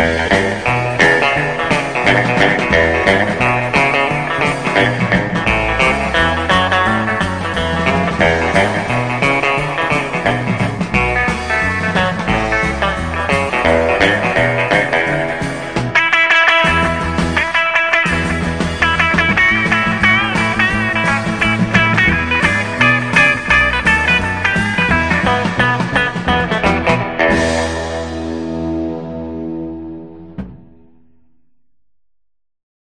Hey, hey, hey.